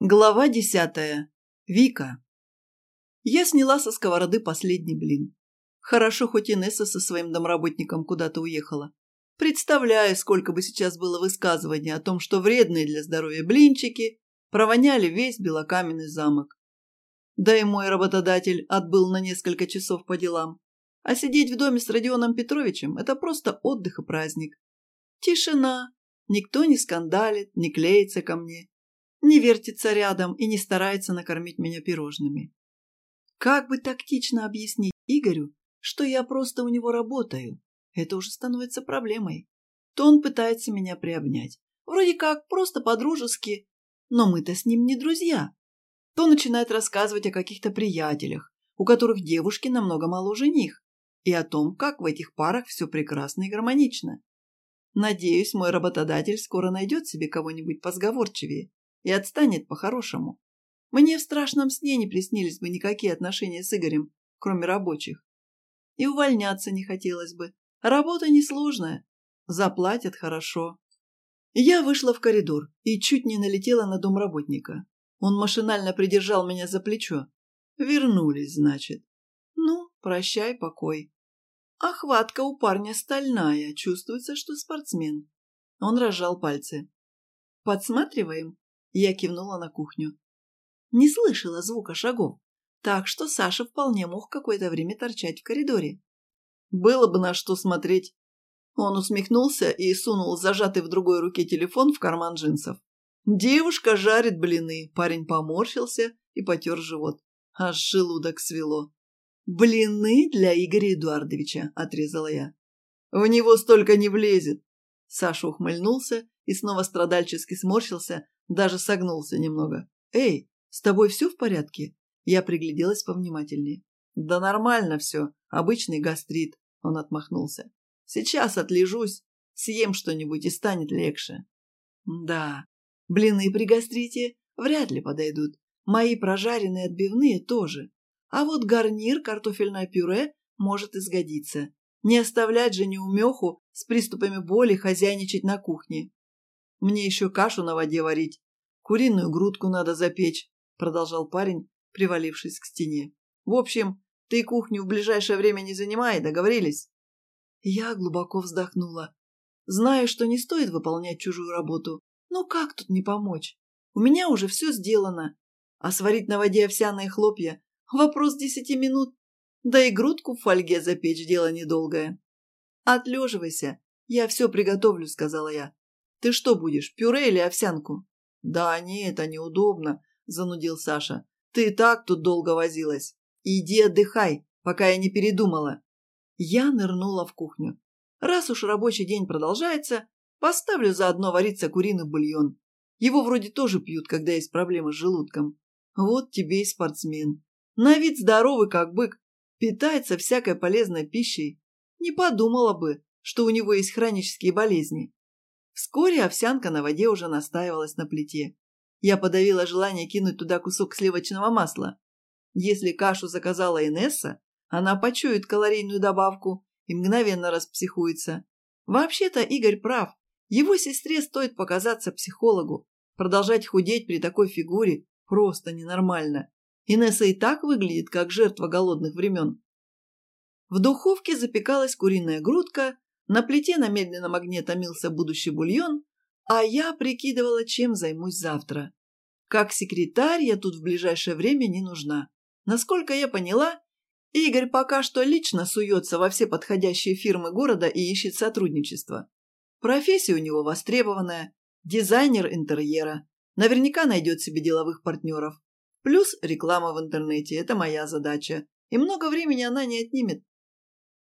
Глава десятая. Вика. Я сняла со сковороды последний блин. Хорошо, хоть Инесса со своим домработником куда-то уехала. Представляю, сколько бы сейчас было высказываний о том, что вредные для здоровья блинчики провоняли весь белокаменный замок. Да и мой работодатель отбыл на несколько часов по делам. А сидеть в доме с Родионом Петровичем – это просто отдых и праздник. Тишина. Никто не скандалит, не клеится ко мне не вертится рядом и не старается накормить меня пирожными. Как бы тактично объяснить Игорю, что я просто у него работаю? Это уже становится проблемой. То он пытается меня приобнять. Вроде как, просто по-дружески. Но мы-то с ним не друзья. То начинает рассказывать о каких-то приятелях, у которых девушки намного моложе них, и о том, как в этих парах все прекрасно и гармонично. Надеюсь, мой работодатель скоро найдет себе кого-нибудь посговорчивее и отстанет по-хорошему. Мне в страшном сне не приснились бы никакие отношения с Игорем, кроме рабочих. И увольняться не хотелось бы. Работа несложная. Заплатят хорошо. Я вышла в коридор и чуть не налетела на домработника. Он машинально придержал меня за плечо. Вернулись, значит. Ну, прощай, покой. Охватка у парня стальная, чувствуется, что спортсмен. Он разжал пальцы. Подсматриваем? Я кивнула на кухню. Не слышала звука шагов, так что Саша вполне мог какое-то время торчать в коридоре. Было бы на что смотреть. Он усмехнулся и сунул зажатый в другой руке телефон в карман джинсов. Девушка жарит блины. Парень поморщился и потер живот. Аж желудок свело. «Блины для Игоря Эдуардовича», — отрезала я. «В него столько не влезет!» Саша ухмыльнулся и снова страдальчески сморщился, даже согнулся немного. «Эй, с тобой все в порядке?» Я пригляделась повнимательнее. «Да нормально все. Обычный гастрит», — он отмахнулся. «Сейчас отлежусь, съем что-нибудь и станет легче». «Да, блины при гастрите вряд ли подойдут. Мои прожаренные отбивные тоже. А вот гарнир, картофельное пюре, может изгодиться. Не оставлять же неумеху с приступами боли хозяйничать на кухне. Мне еще кашу на воде варить. Куриную грудку надо запечь», – продолжал парень, привалившись к стене. «В общем, ты кухню в ближайшее время не занимай, договорились?» Я глубоко вздохнула. Знаю, что не стоит выполнять чужую работу, но как тут не помочь? У меня уже все сделано. А сварить на воде овсяные хлопья – вопрос десяти минут. Да и грудку в фольге запечь – дело недолгое. «Отлеживайся, я все приготовлю», – сказала я. Ты что будешь, пюре или овсянку?» «Да нет, это неудобно», – занудил Саша. «Ты и так тут долго возилась. Иди отдыхай, пока я не передумала». Я нырнула в кухню. Раз уж рабочий день продолжается, поставлю заодно вариться куриный бульон. Его вроде тоже пьют, когда есть проблемы с желудком. Вот тебе и спортсмен. На вид здоровый, как бык, питается всякой полезной пищей. Не подумала бы, что у него есть хронические болезни. Вскоре овсянка на воде уже настаивалась на плите. Я подавила желание кинуть туда кусок сливочного масла. Если кашу заказала Инесса, она почует калорийную добавку и мгновенно распсихуется. Вообще-то Игорь прав. Его сестре стоит показаться психологу. Продолжать худеть при такой фигуре просто ненормально. Инесса и так выглядит, как жертва голодных времен. В духовке запекалась куриная грудка на плите на медленном огне томился будущий бульон, а я прикидывала, чем займусь завтра. Как секретарь я тут в ближайшее время не нужна. Насколько я поняла, Игорь пока что лично суется во все подходящие фирмы города и ищет сотрудничество. Профессия у него востребованная, дизайнер интерьера. Наверняка найдет себе деловых партнеров. Плюс реклама в интернете – это моя задача. И много времени она не отнимет.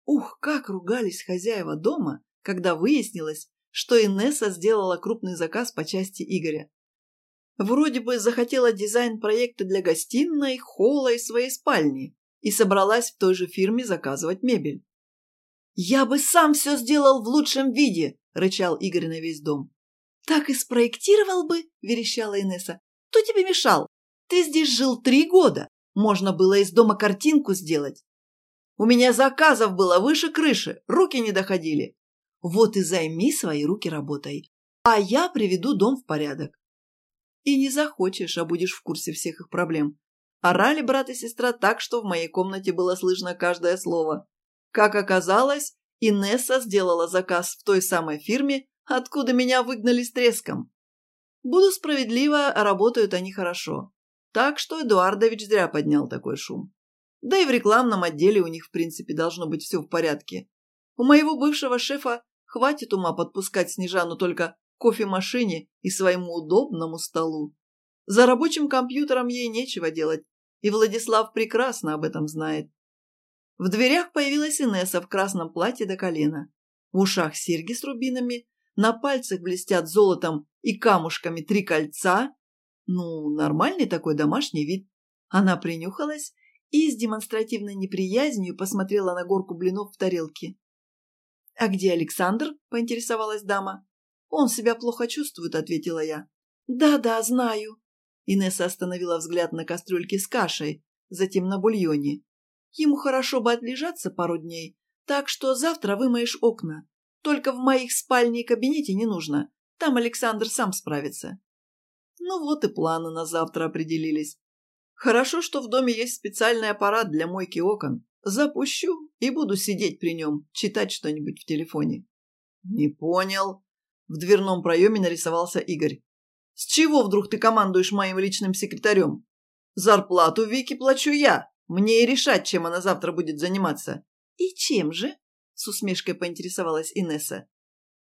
Ух, как ругались хозяева дома, когда выяснилось, что Инесса сделала крупный заказ по части Игоря. Вроде бы захотела дизайн проекта для гостиной, холла и своей спальни и собралась в той же фирме заказывать мебель. «Я бы сам все сделал в лучшем виде!» – рычал Игорь на весь дом. «Так и спроектировал бы!» – верещала Инесса. «Кто тебе мешал? Ты здесь жил три года! Можно было из дома картинку сделать!» У меня заказов было выше крыши, руки не доходили. Вот и займи свои руки работой, а я приведу дом в порядок. И не захочешь, а будешь в курсе всех их проблем. Орали брат и сестра так, что в моей комнате было слышно каждое слово. Как оказалось, Инесса сделала заказ в той самой фирме, откуда меня выгнали с треском. Буду справедлива, работают они хорошо. Так что Эдуардович зря поднял такой шум. Да и в рекламном отделе у них, в принципе, должно быть все в порядке. У моего бывшего шефа хватит ума подпускать Снежану только к кофемашине и своему удобному столу. За рабочим компьютером ей нечего делать, и Владислав прекрасно об этом знает. В дверях появилась Инесса в красном платье до колена. В ушах серьги с рубинами, на пальцах блестят золотом и камушками три кольца. Ну, нормальный такой домашний вид. Она принюхалась и с демонстративной неприязнью посмотрела на горку блинов в тарелке. «А где Александр?» – поинтересовалась дама. «Он себя плохо чувствует», – ответила я. «Да-да, знаю». Инесса остановила взгляд на кастрюльке с кашей, затем на бульоне. «Ему хорошо бы отлежаться пару дней, так что завтра вымоешь окна. Только в моих спальне и кабинете не нужно. Там Александр сам справится». Ну вот и планы на завтра определились. Хорошо, что в доме есть специальный аппарат для мойки окон. Запущу и буду сидеть при нем, читать что-нибудь в телефоне». «Не понял». В дверном проеме нарисовался Игорь. «С чего вдруг ты командуешь моим личным секретарем? Зарплату Вики плачу я. Мне и решать, чем она завтра будет заниматься». «И чем же?» – с усмешкой поинтересовалась Инесса.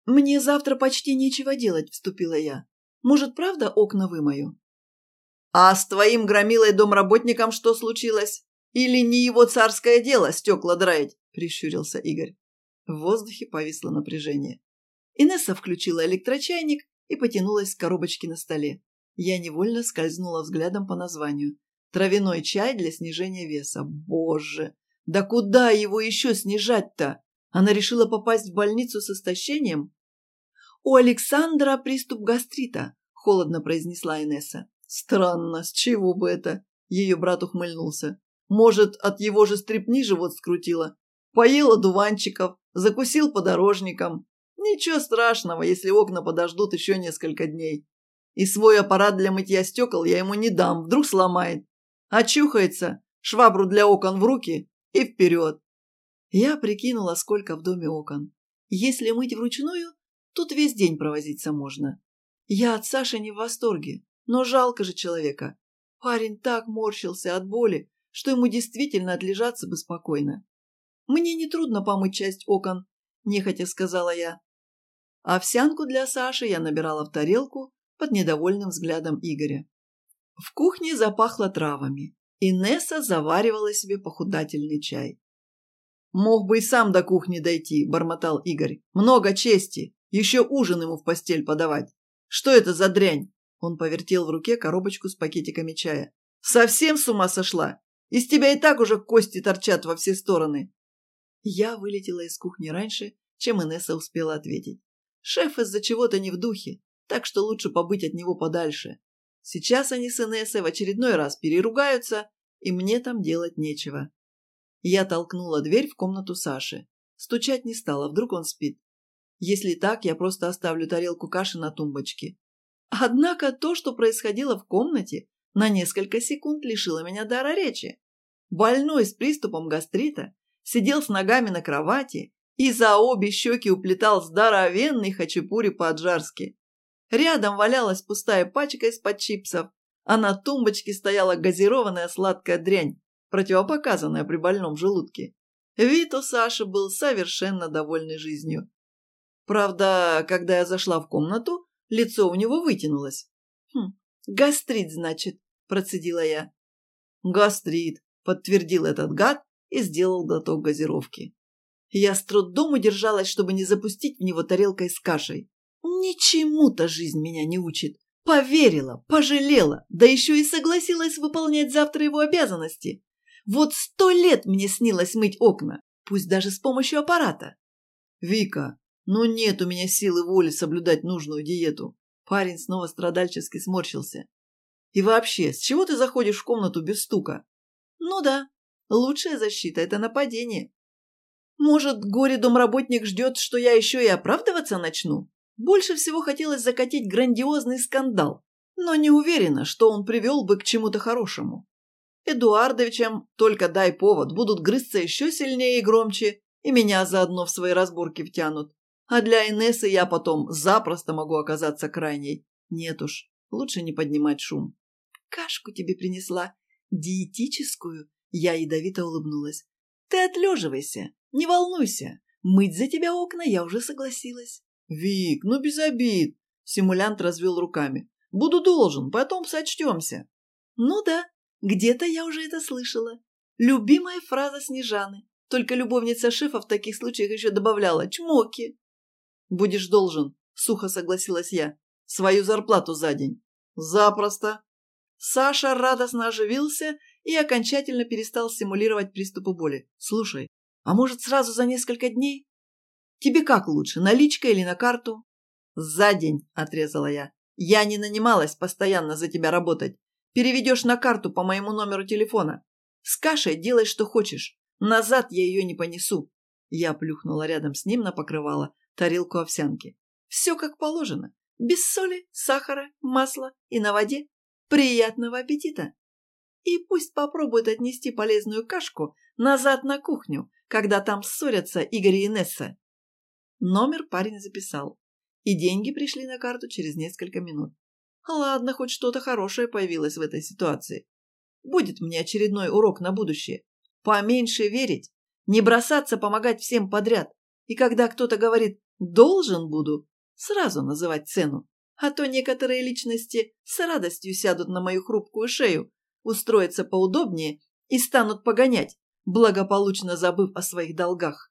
«Мне завтра почти нечего делать», – вступила я. «Может, правда окна вымою?» А с твоим громилой домработником что случилось? Или не его царское дело стекла драить?» – прищурился Игорь. В воздухе повисло напряжение. Инесса включила электрочайник и потянулась к коробочке на столе. Я невольно скользнула взглядом по названию. Травяной чай для снижения веса. Боже! Да куда его еще снижать-то? Она решила попасть в больницу с истощением? «У Александра приступ гастрита», – холодно произнесла Инесса. Странно, с чего бы это? Ее брат ухмыльнулся. Может, от его же стрепни живот скрутило? Поел одуванчиков, закусил подорожником. Ничего страшного, если окна подождут еще несколько дней. И свой аппарат для мытья стекол я ему не дам, вдруг сломает. Очухается, швабру для окон в руки и вперед. Я прикинула, сколько в доме окон. Если мыть вручную, тут весь день провозиться можно. Я от Саши не в восторге но жалко же человека. Парень так морщился от боли, что ему действительно отлежаться бы спокойно. «Мне нетрудно помыть часть окон», – нехотя сказала я. Овсянку для Саши я набирала в тарелку под недовольным взглядом Игоря. В кухне запахло травами. Инесса заваривала себе похудательный чай. «Мог бы и сам до кухни дойти», – бормотал Игорь. «Много чести. Еще ужин ему в постель подавать. Что это за дрянь?» Он повертел в руке коробочку с пакетиками чая. «Совсем с ума сошла? Из тебя и так уже кости торчат во все стороны!» Я вылетела из кухни раньше, чем Инесса успела ответить. Шеф из-за чего-то не в духе, так что лучше побыть от него подальше. Сейчас они с Инессой в очередной раз переругаются, и мне там делать нечего. Я толкнула дверь в комнату Саши. Стучать не стала, вдруг он спит. Если так, я просто оставлю тарелку каши на тумбочке. Однако то, что происходило в комнате, на несколько секунд лишило меня дара речи. Больной с приступом гастрита сидел с ногами на кровати и за обе щеки уплетал здоровенный хачапури по-аджарски. Рядом валялась пустая пачка из-под чипсов, а на тумбочке стояла газированная сладкая дрянь, противопоказанная при больном желудке. Вид у Саши был совершенно довольный жизнью. Правда, когда я зашла в комнату, Лицо у него вытянулось. «Хм, гастрит, значит», – процедила я. «Гастрит», – подтвердил этот гад и сделал глоток газировки. Я с трудом удержалась, чтобы не запустить в него тарелкой с кашей. Ничему-то жизнь меня не учит. Поверила, пожалела, да еще и согласилась выполнять завтра его обязанности. Вот сто лет мне снилось мыть окна, пусть даже с помощью аппарата. «Вика, но «Ну нет у меня силы воли соблюдать нужную диету. Парень снова страдальчески сморщился. И вообще, с чего ты заходишь в комнату без стука? Ну да, лучшая защита – это нападение. Может, горе-домработник ждет, что я еще и оправдываться начну? Больше всего хотелось закатить грандиозный скандал, но не уверена, что он привел бы к чему-то хорошему. Эдуардовичем, только дай повод, будут грызться еще сильнее и громче, и меня заодно в свои разборки втянут. А для Инессы я потом запросто могу оказаться крайней. Нет уж, лучше не поднимать шум. «Кашку тебе принесла. Диетическую?» Я ядовито улыбнулась. «Ты отлеживайся, не волнуйся. Мыть за тебя окна я уже согласилась». «Вик, ну без обид!» Симулянт развел руками. «Буду должен, потом сочтемся». «Ну да, где-то я уже это слышала. Любимая фраза Снежаны. Только любовница шефа в таких случаях еще добавляла «чмоки». «Будешь должен», – сухо согласилась я. «Свою зарплату за день». «Запросто». Саша радостно оживился и окончательно перестал симулировать приступы боли. «Слушай, а может, сразу за несколько дней? Тебе как лучше, наличка или на карту?» «За день», – отрезала я. «Я не нанималась постоянно за тебя работать. Переведешь на карту по моему номеру телефона. С кашей делай, что хочешь. Назад я ее не понесу. Я плюхнула рядом с ним на покрывало тарелку овсянки. Все как положено. Без соли, сахара, масла и на воде. Приятного аппетита! И пусть попробует отнести полезную кашку назад на кухню, когда там ссорятся Игорь и Несса. Номер парень записал. И деньги пришли на карту через несколько минут. Ладно, хоть что-то хорошее появилось в этой ситуации. Будет мне очередной урок на будущее. Поменьше верить не бросаться помогать всем подряд. И когда кто-то говорит «должен буду», сразу называть цену. А то некоторые личности с радостью сядут на мою хрупкую шею, устроятся поудобнее и станут погонять, благополучно забыв о своих долгах.